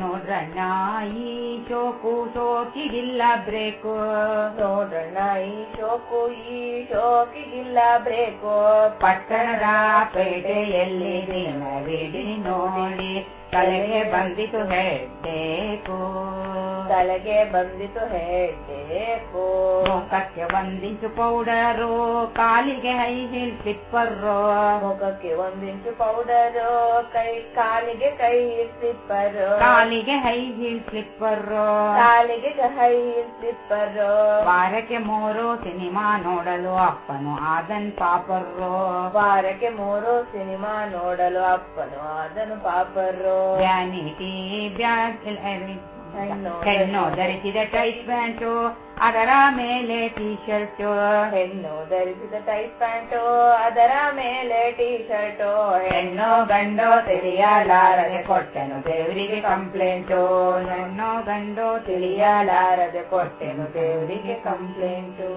ನೋಡ್ರಣ್ಣ ಈ ಶೋಕು ಶೋಕಿಗಿಲ್ಲ ಬ್ರೇಕು. ನೋಡ್ರಣ್ಣ, ಈ ಶೋಕು ಈ ಶೋಕಿಗಿಲ್ಲ ಬ್ರೇಕು. ಪಟ್ಟಣದ ಪೇಟೆಯಲ್ಲಿ ನೋಡಿ, ತಲೆಗೆ ಬಂದಿತು ಹೆಡ್ಡೇಕು ತಲೆಗೆ ಬಂದಿತು ಹೇಳಬೇಕು ಮುಖಕ್ಕೆ ಒಂದಿಂಚು ಪೌಡರು ಕಾಲಿಗೆ ಹೈ ಹೀಲ್ ಸ್ಲಿಪ್ಪರು ಮುಖಕ್ಕೆ ಒಂದಿಂಚು ಪೌಡರು ಕೈ ಕಾಲಿಗೆ ಕೈ ಸ್ಲಿಪ್ಪರ್ ಕಾಲಿಗೆ ಹೈ ಹೀಲ್ ಸ್ಲಿಪ್ಪರು ಕಾಲಿಗೆ ಹೈ ಸ್ಲಿಪ್ಪರ್ ವಾರಕ್ಕೆ ಮೂರು ಸಿನಿಮಾ ನೋಡಲು ಅಪ್ಪನು ಆದನ್ ಪಾಪರು. ವಾರಕ್ಕೆ ಮೂರು ಸಿನಿಮಾ ನೋಡಲು ಅಪ್ಪನು ಆದನು ಪಾಪರು. ಬ್ಯಾನಿಟಿ ಬ್ಯಾಗ್ ಹೆಣ್ಣು ಧರಿಸಿದ ಟೈಟ್ ಪ್ಯಾಂಟು ಅದರ ಮೇಲೆ ಟೀ ಶರ್ಟು ಹೆಣ್ಣು ಧರಿಸಿದ ಟೈಟ್ ಪ್ಯಾಂಟು ಅದರ ಮೇಲೆ ಟೀ ಶರ್ಟು ಹೆಣ್ಣು ಗಂಡು ತಿಳಿಯಲಾರದೆ ಕೊಟ್ಟೆನು ದೇವರಿಗೆ ಕಂಪ್ಲೇಂಟು ಹೆಣ್ಣು ಗಂಡು ತಿಳಿಯಲಾರದೆ ಕೊಟ್ಟೆನು ದೇವರಿಗೆ ಕಂಪ್ಲೇಂಟು